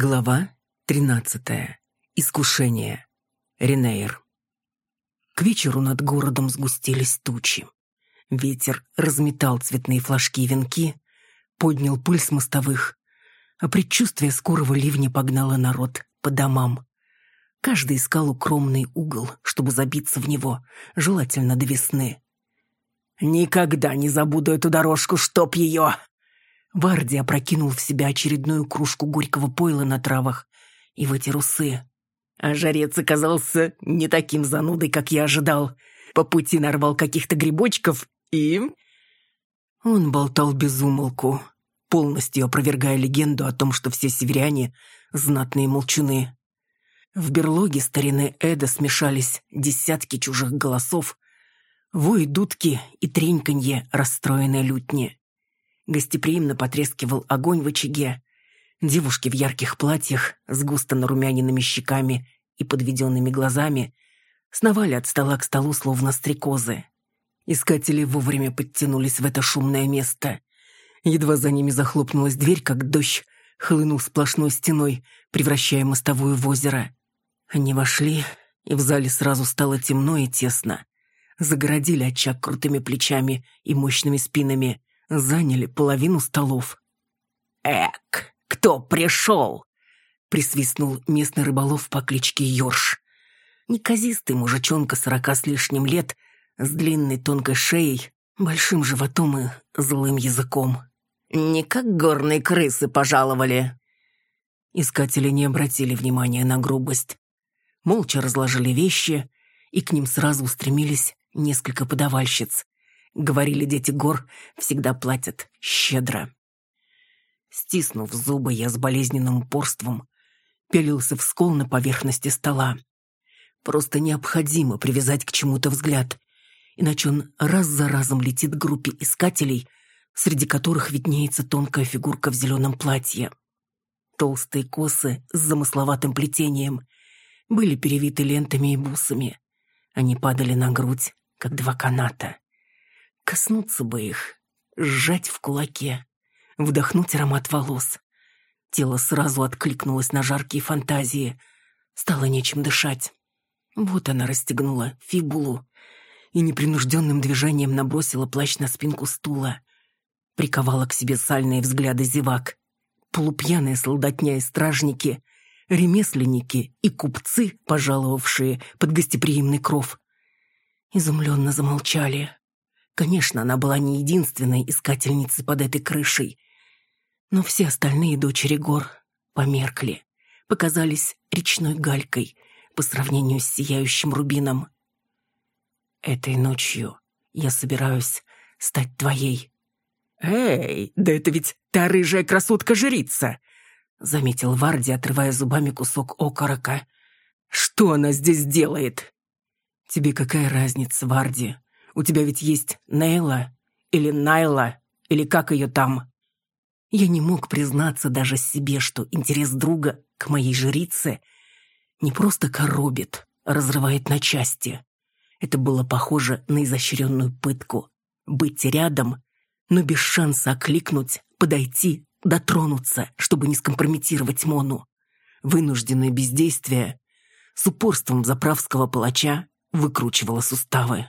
Глава 13. Искушение. Ренейр. К вечеру над городом сгустились тучи. Ветер разметал цветные флажки и венки, поднял пыль с мостовых, а предчувствие скорого ливня погнало народ по домам. Каждый искал укромный угол, чтобы забиться в него, желательно до весны. «Никогда не забуду эту дорожку, чтоб ее!» Варди опрокинул в себя очередную кружку горького пойла на травах и вытер усы. А жарец оказался не таким занудой, как я ожидал. По пути нарвал каких-то грибочков и... Он болтал без умолку, полностью опровергая легенду о том, что все северяне — знатные молчуны. В берлоге старины Эда смешались десятки чужих голосов, вой дудки и треньканье расстроенной лютни. Гостеприимно потрескивал огонь в очаге. Девушки в ярких платьях с густо нарумяненными щеками и подведенными глазами сновали от стола к столу, словно стрекозы. Искатели вовремя подтянулись в это шумное место. Едва за ними захлопнулась дверь, как дождь хлынул сплошной стеной, превращая мостовую в озеро. Они вошли, и в зале сразу стало темно и тесно. Загородили очаг крутыми плечами и мощными спинами заняли половину столов. «Эк, кто пришел?» — присвистнул местный рыболов по кличке Йорш. Неказистый мужичонка сорока с лишним лет, с длинной тонкой шеей, большим животом и злым языком. «Не как горные крысы пожаловали!» Искатели не обратили внимания на грубость. Молча разложили вещи, и к ним сразу устремились несколько подавальщиц. Говорили дети гор, всегда платят щедро. Стиснув зубы, я с болезненным упорством пялился в скол на поверхности стола. Просто необходимо привязать к чему-то взгляд, иначе он раз за разом летит к группе искателей, среди которых виднеется тонкая фигурка в зеленом платье. Толстые косы с замысловатым плетением были перевиты лентами и бусами. Они падали на грудь, как два каната. Коснуться бы их, сжать в кулаке, вдохнуть аромат волос. Тело сразу откликнулось на жаркие фантазии. Стало нечем дышать. Вот она расстегнула фибулу и непринужденным движением набросила плащ на спинку стула. Приковала к себе сальные взгляды зевак. Полупьяные солдатня и стражники, ремесленники и купцы, пожаловавшие под гостеприимный кров. Изумленно замолчали. Конечно, она была не единственной искательницей под этой крышей. Но все остальные дочери гор померкли, показались речной галькой по сравнению с сияющим рубином. Этой ночью я собираюсь стать твоей. «Эй, да это ведь та рыжая красотка-жрица!» — заметил Варди, отрывая зубами кусок окорока. «Что она здесь делает?» «Тебе какая разница, Варди?» У тебя ведь есть Нейла или Найла, или как ее там. Я не мог признаться даже себе, что интерес друга к моей жрице не просто коробит, а разрывает на части. Это было похоже на изощренную пытку. Быть рядом, но без шанса окликнуть, подойти, дотронуться, чтобы не скомпрометировать Мону. Вынужденное бездействие с упорством заправского палача выкручивало суставы.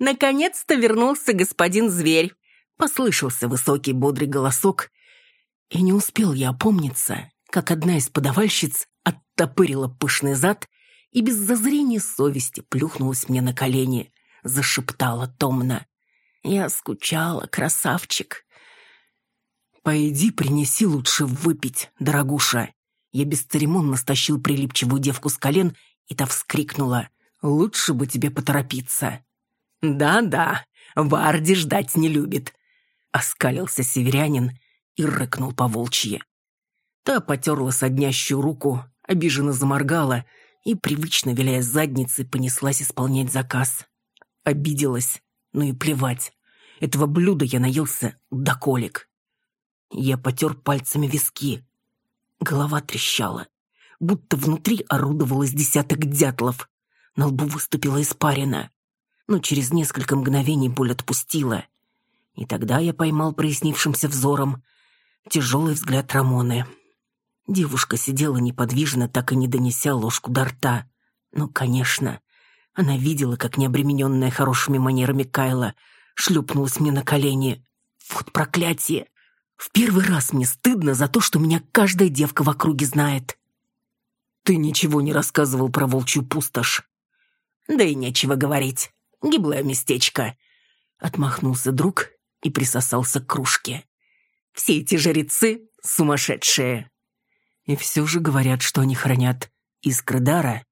«Ох, наконец-то вернулся господин зверь!» Послышался высокий бодрый голосок, и не успел я опомниться, как одна из подавальщиц оттопырила пышный зад и без зазрения совести плюхнулась мне на колени, зашептала томно. «Я скучала, красавчик!» «Пойди принеси лучше выпить, дорогуша!» Я бесцеремонно стащил прилипчивую девку с колен, и та вскрикнула – Лучше бы тебе поторопиться». «Да-да, Варди ждать не любит», — оскалился северянин и рыкнул по волчье. Та потерла соднящую руку, обиженно заморгала и, привычно виляя задницей, понеслась исполнять заказ. Обиделась, ну и плевать. Этого блюда я наелся до колик. Я потер пальцами виски. Голова трещала, будто внутри орудовалось десяток дятлов. На лбу выступила испарина. Но через несколько мгновений боль отпустила. И тогда я поймал прояснившимся взором тяжелый взгляд Рамоны. Девушка сидела неподвижно, так и не донеся ложку до рта. Ну, конечно, она видела, как необремененная хорошими манерами Кайла шлепнулась мне на колени. Вот проклятие! В первый раз мне стыдно за то, что меня каждая девка в округе знает. Ты ничего не рассказывал про волчью пустошь. Да и нечего говорить. Гиблое местечко. Отмахнулся друг и присосался к кружке. Все эти жрецы сумасшедшие. И все же говорят, что они хранят искры дара.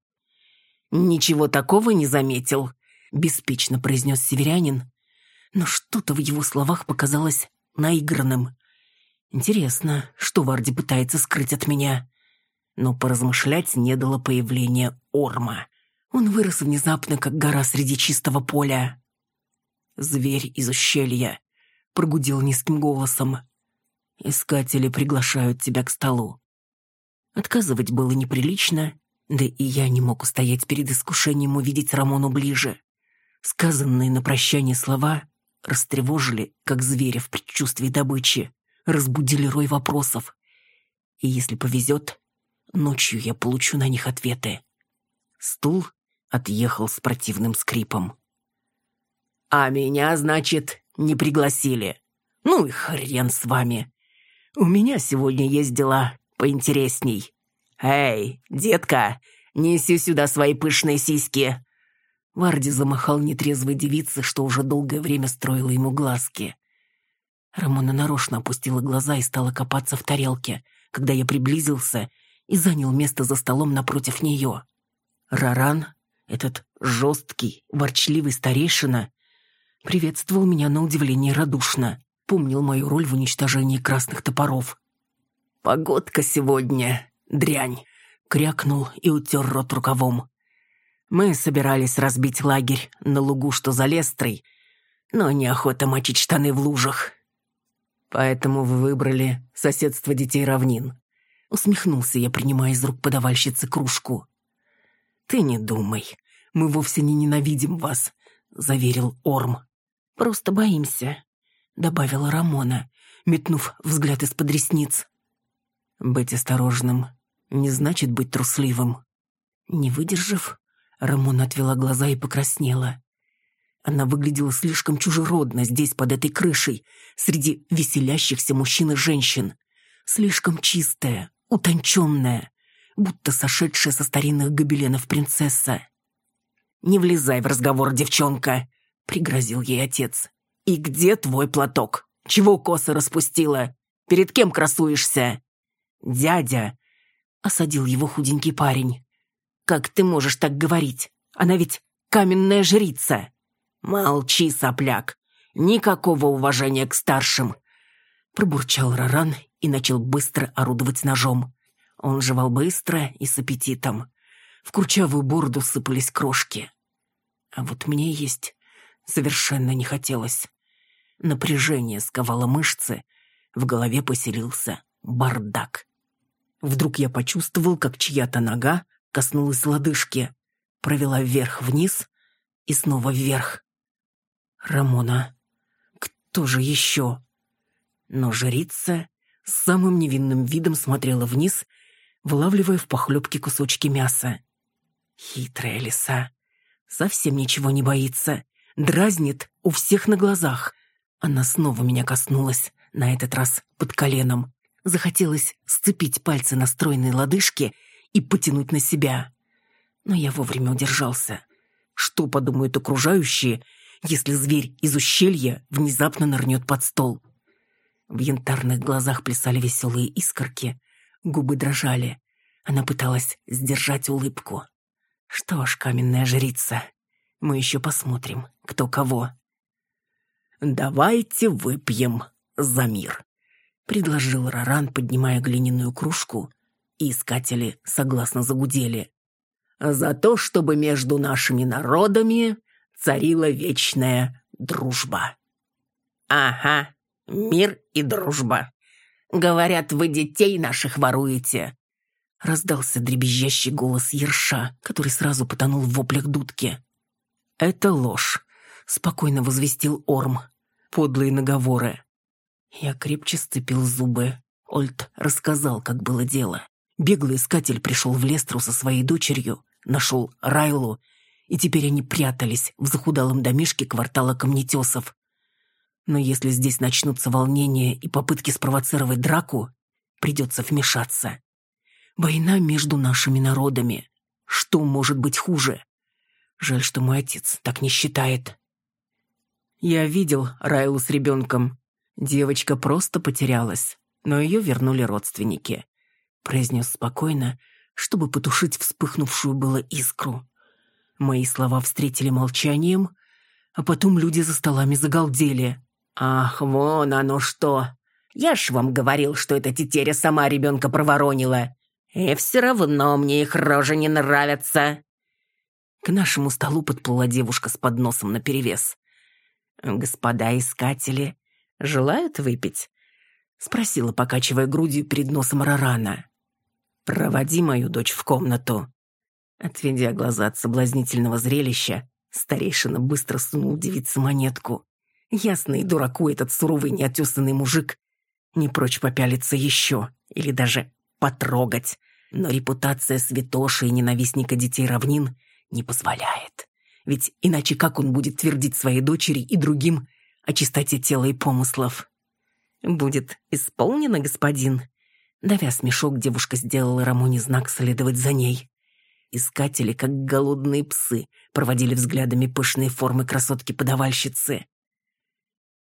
Ничего такого не заметил, беспечно произнес северянин. Но что-то в его словах показалось наигранным. Интересно, что Варди пытается скрыть от меня? Но поразмышлять не дало появления Орма. Он вырос внезапно, как гора среди чистого поля. Зверь из ущелья прогудел низким голосом. «Искатели приглашают тебя к столу». Отказывать было неприлично, да и я не мог устоять перед искушением увидеть Рамону ближе. Сказанные на прощание слова растревожили, как зверя в предчувствии добычи, разбудили рой вопросов. И если повезет, ночью я получу на них ответы. Стул отъехал с противным скрипом. «А меня, значит, не пригласили. Ну и хрен с вами. У меня сегодня есть дела поинтересней. Эй, детка, неси сюда свои пышные сиськи!» Варди замахал нетрезвой девице, что уже долгое время строила ему глазки. Рамона нарочно опустила глаза и стала копаться в тарелке, когда я приблизился и занял место за столом напротив нее. Раран, этот жесткий, ворчливый старейшина, приветствовал меня на удивление радушно, помнил мою роль в уничтожении красных топоров. «Погодка сегодня, дрянь!» — крякнул и утер рот рукавом. Мы собирались разбить лагерь на лугу, что за Лестрой, но неохота мочить штаны в лужах. Поэтому вы выбрали соседство детей равнин. Усмехнулся я, принимая из рук подавальщицы кружку. Ты не думай, мы вовсе не ненавидим вас, заверил Орм. Просто боимся, добавила Рамона, метнув взгляд из-под ресниц. Быть осторожным не значит быть трусливым. Не выдержав, Рамона отвела глаза и покраснела. Она выглядела слишком чужеродно здесь, под этой крышей, среди веселящихся мужчин и женщин. Слишком чистая, утонченная, будто сошедшая со старинных гобеленов принцесса. «Не влезай в разговор, девчонка!» — пригрозил ей отец. «И где твой платок? Чего косы распустила? Перед кем красуешься?» «Дядя!» — осадил его худенький парень. «Как ты можешь так говорить? Она ведь каменная жрица!» «Молчи, сопляк! Никакого уважения к старшим!» Пробурчал Раран и начал быстро орудовать ножом. Он жевал быстро и с аппетитом. В курчавую бороду сыпались крошки. А вот мне есть совершенно не хотелось. Напряжение сковало мышцы, в голове поселился бардак. Вдруг я почувствовал, как чья-то нога коснулась лодыжки, провела вверх-вниз и снова вверх. Рамона. Кто же еще? Но жрица самым невинным видом смотрела вниз, вылавливая в похлебке кусочки мяса. Хитрая лиса. Совсем ничего не боится. Дразнит у всех на глазах. Она снова меня коснулась, на этот раз под коленом. Захотелось сцепить пальцы на стройной лодыжке и потянуть на себя. Но я вовремя удержался. Что подумают окружающие, если зверь из ущелья внезапно нырнет под стол. В янтарных глазах плясали веселые искорки, губы дрожали. Она пыталась сдержать улыбку. Что ж, каменная жрица, мы еще посмотрим, кто кого. «Давайте выпьем за мир», — предложил Раран, поднимая глиняную кружку, и искатели согласно загудели. «За то, чтобы между нашими народами царила вечная дружба. Ага, мир и дружба. Говорят, вы детей наших воруете. Раздался дребезжащий голос Ерша, который сразу потонул в воплях дудки. «Это ложь», — спокойно возвестил Орм. «Подлые наговоры». Я крепче сцепил зубы. Ольд рассказал, как было дело. Беглый искатель пришел в Лестру со своей дочерью, нашел Райлу, и теперь они прятались в захудалом домишке квартала камнетесов. Но если здесь начнутся волнения и попытки спровоцировать драку, придется вмешаться. Война между нашими народами. Что может быть хуже? Жаль, что мой отец так не считает. Я видел Райлу с ребенком. Девочка просто потерялась, но ее вернули родственники. Произнес спокойно, чтобы потушить вспыхнувшую было искру. Мои слова встретили молчанием, а потом люди за столами загалдели. «Ах, вон оно что! Я ж вам говорил, что эта тетеря сама ребенка проворонила. И все равно мне их рожи не нравятся!» К нашему столу подплыла девушка с подносом наперевес. «Господа искатели желают выпить?» — спросила, покачивая грудью перед носом Рарана. «Проводи мою дочь в комнату». Отведя глаза от соблазнительного зрелища, старейшина быстро сунул девице монетку. Ясный дураку этот суровый неотесанный мужик не прочь попялиться еще или даже потрогать, но репутация святоши и ненавистника детей равнин не позволяет. Ведь иначе как он будет твердить своей дочери и другим о чистоте тела и помыслов? «Будет исполнено, господин?» Давя смешок, девушка сделала Рамоне знак следовать за ней. Искатели, как голодные псы, проводили взглядами пышные формы красотки-подавальщицы.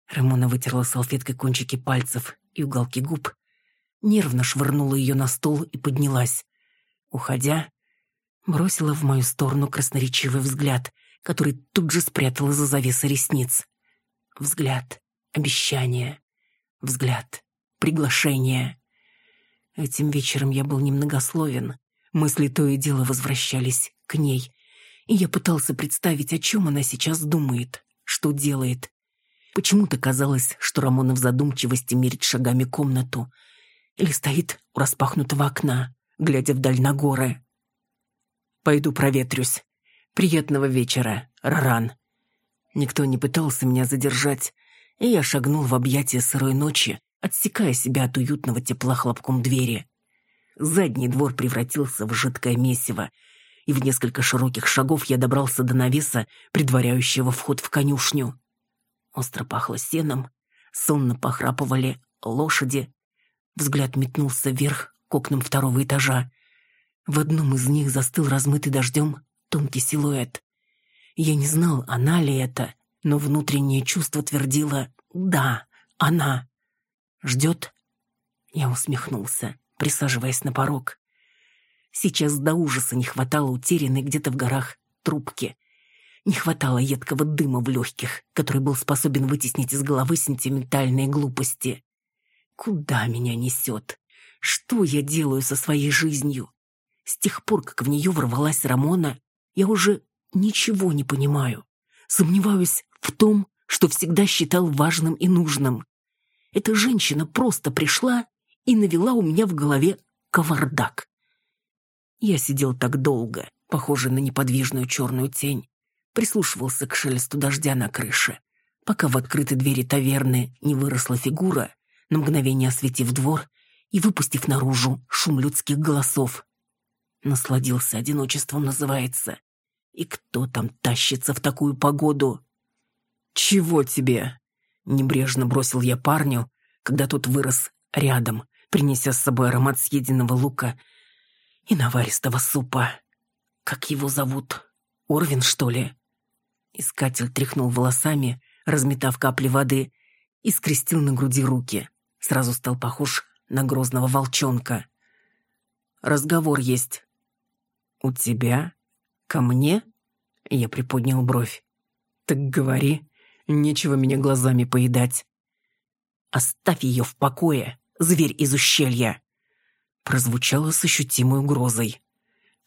Рамона вытерла салфеткой кончики пальцев и уголки губ, нервно швырнула ее на стол и поднялась. Уходя, бросила в мою сторону красноречивый взгляд, который тут же спрятала за завесой ресниц. Взгляд, обещание, взгляд, приглашение. Этим вечером я был немногословен. Мысли то и дело возвращались к ней, и я пытался представить, о чем она сейчас думает, что делает. Почему-то казалось, что Рамона в задумчивости мерит шагами комнату или стоит у распахнутого окна, глядя вдаль на горы. Пойду проветрюсь. Приятного вечера, Раран. Никто не пытался меня задержать, и я шагнул в объятия сырой ночи, отсекая себя от уютного тепла хлопком двери. Задний двор превратился в жидкое месиво, и в несколько широких шагов я добрался до навеса, предваряющего вход в конюшню. Остро пахло сеном, сонно похрапывали лошади. Взгляд метнулся вверх к окнам второго этажа. В одном из них застыл размытый дождем тонкий силуэт. Я не знал, она ли это, но внутреннее чувство твердило «да, она». «Ждет?» Я усмехнулся, присаживаясь на порог. Сейчас до ужаса не хватало утерянной где-то в горах трубки. Не хватало едкого дыма в легких, который был способен вытеснить из головы сентиментальные глупости. Куда меня несет? Что я делаю со своей жизнью? С тех пор, как в нее ворвалась Рамона, я уже ничего не понимаю. Сомневаюсь в том, что всегда считал важным и нужным. Эта женщина просто пришла и навела у меня в голове кавардак. Я сидел так долго, похожий на неподвижную черную тень, прислушивался к шелесту дождя на крыше, пока в открытой двери таверны не выросла фигура, на мгновение осветив двор и выпустив наружу шум людских голосов. Насладился одиночеством, называется. И кто там тащится в такую погоду? «Чего тебе?» Небрежно бросил я парню, когда тот вырос рядом, принеся с собой аромат съеденного лука и наваристого супа. Как его зовут? Орвин, что ли? Искатель тряхнул волосами, разметав капли воды, и скрестил на груди руки. Сразу стал похож на грозного волчонка. «Разговор есть. «У тебя? Ко мне?» Я приподнял бровь. «Так говори, нечего меня глазами поедать». «Оставь ее в покое, зверь из ущелья!» Прозвучало с ощутимой угрозой.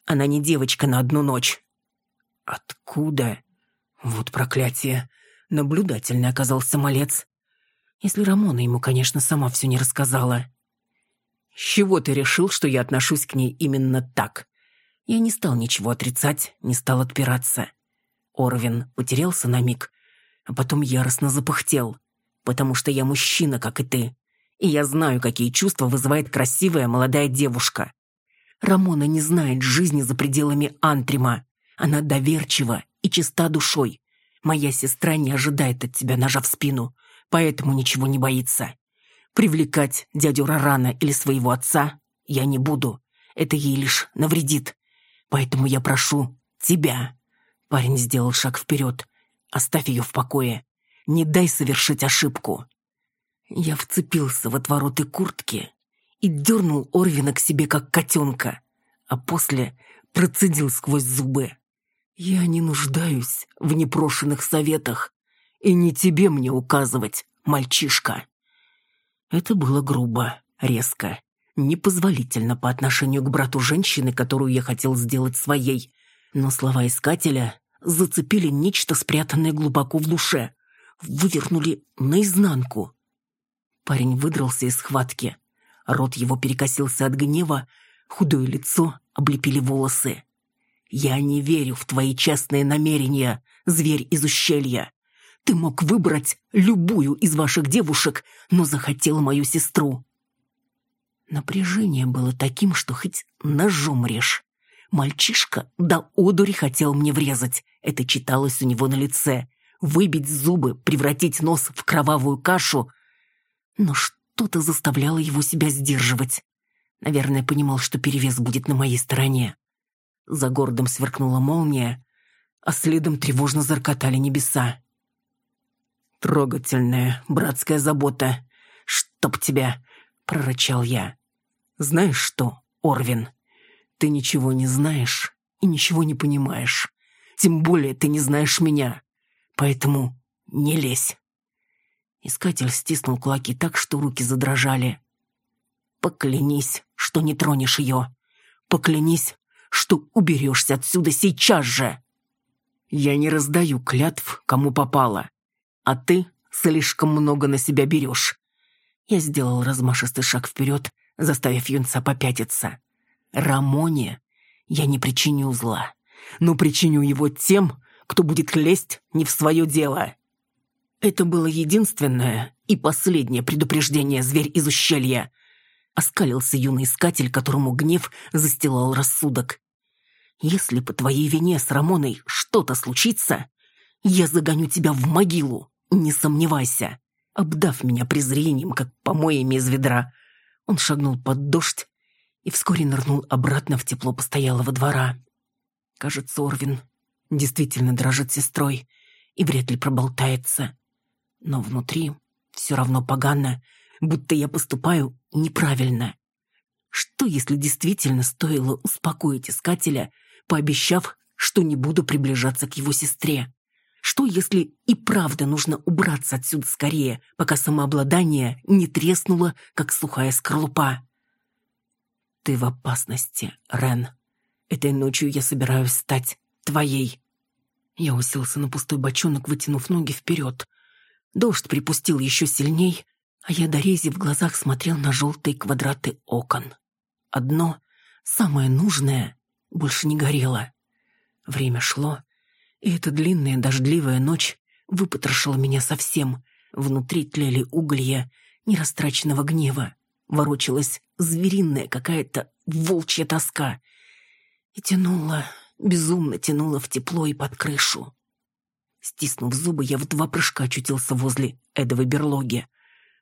«Она не девочка на одну ночь». «Откуда?» Вот проклятие. Наблюдательный оказался малец. Если Рамона ему, конечно, сама все не рассказала. «С чего ты решил, что я отношусь к ней именно так?» Я не стал ничего отрицать, не стал отпираться. Орвин потерялся на миг, а потом яростно запыхтел, потому что я мужчина, как и ты, и я знаю, какие чувства вызывает красивая молодая девушка. Рамона не знает жизни за пределами Антрима. Она доверчива и чиста душой. Моя сестра не ожидает от тебя ножа в спину, поэтому ничего не боится. Привлекать дядю Рарана или своего отца я не буду. Это ей лишь навредит. Поэтому я прошу тебя. Парень сделал шаг вперед. Оставь ее в покое. Не дай совершить ошибку. Я вцепился в отвороты куртки и дернул Орвина к себе, как котенка, а после процедил сквозь зубы. «Я не нуждаюсь в непрошенных советах, и не тебе мне указывать, мальчишка». Это было грубо, резко, непозволительно по отношению к брату женщины, которую я хотел сделать своей. Но слова искателя зацепили нечто, спрятанное глубоко в душе, вывернули наизнанку. Парень выдрался из схватки. Рот его перекосился от гнева, худое лицо облепили волосы. «Я не верю в твои честные намерения, зверь из ущелья. Ты мог выбрать любую из ваших девушек, но захотел мою сестру». Напряжение было таким, что хоть ножом режь. Мальчишка до одури хотел мне врезать. Это читалось у него на лице. Выбить зубы, превратить нос в кровавую кашу. Но что-то заставляло его себя сдерживать. Наверное, понимал, что перевес будет на моей стороне. За городом сверкнула молния, а следом тревожно заркотали небеса. «Трогательная братская забота. Чтоб тебя!» — прорычал я. «Знаешь что, Орвин, ты ничего не знаешь и ничего не понимаешь. Тем более ты не знаешь меня. Поэтому не лезь». Искатель стиснул кулаки так, что руки задрожали. «Поклянись, что не тронешь ее. Поклянись, что уберешься отсюда сейчас же!» «Я не раздаю клятв, кому попало а ты слишком много на себя берешь». Я сделал размашистый шаг вперед, заставив юнца попятиться. «Рамоне я не причиню зла, но причиню его тем, кто будет лезть не в свое дело». Это было единственное и последнее предупреждение зверь из ущелья. Оскалился юный искатель, которому гнев застилал рассудок. «Если по твоей вине с Рамоной что-то случится, я загоню тебя в могилу. Не сомневайся. Обдав меня презрением, как помоями из ведра, он шагнул под дождь и вскоре нырнул обратно в тепло постоялого двора. Кажется, Орвин действительно дрожит сестрой и вряд ли проболтается. Но внутри все равно погано, будто я поступаю неправильно. Что, если действительно стоило успокоить искателя, пообещав, что не буду приближаться к его сестре? Что, если и правда нужно убраться отсюда скорее, пока самообладание не треснуло, как сухая скорлупа? Ты в опасности, Рен. Этой ночью я собираюсь стать твоей. Я уселся на пустой бочонок, вытянув ноги вперед. Дождь припустил еще сильней, а я до рези в глазах смотрел на желтые квадраты окон. Одно, самое нужное, больше не горело. Время шло, и эта длинная дождливая ночь выпотрошила меня совсем. Внутри тлели уголья нерастраченного гнева. Ворочалась звериная какая-то волчья тоска. И тянула, безумно тянула в тепло и под крышу. Стиснув зубы, я в два прыжка очутился возле эдовой берлоги.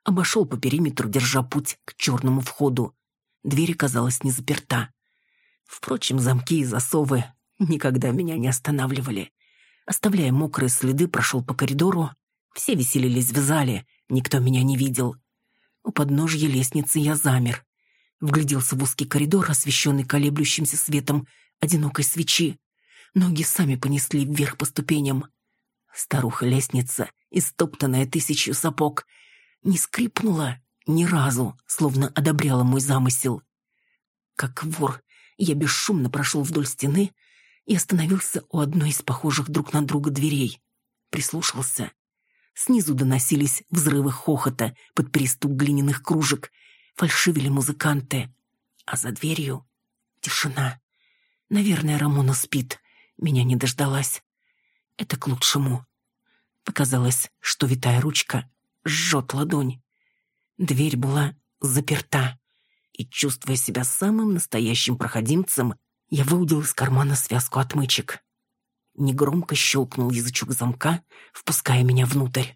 Обошел по периметру, держа путь к черному входу. Дверь оказалась не заперта. Впрочем, замки и засовы никогда меня не останавливали. Оставляя мокрые следы, прошел по коридору. Все веселились в зале, никто меня не видел. У подножья лестницы я замер. Вгляделся в узкий коридор, освещенный колеблющимся светом одинокой свечи. Ноги сами понесли вверх по ступеням. Старуха-лестница, истоптанная тысячью сапог, не скрипнула ни разу, словно одобряла мой замысел. Как вор, я бесшумно прошел вдоль стены, и остановился у одной из похожих друг на друга дверей. Прислушался. Снизу доносились взрывы хохота под перестук глиняных кружек. Фальшивили музыканты. А за дверью тишина. Наверное, Рамона спит. Меня не дождалась. Это к лучшему. Показалось, что витая ручка жжет ладонь. Дверь была заперта. И, чувствуя себя самым настоящим проходимцем, я выудил из кармана связку отмычек. Негромко щелкнул язычок замка, впуская меня внутрь.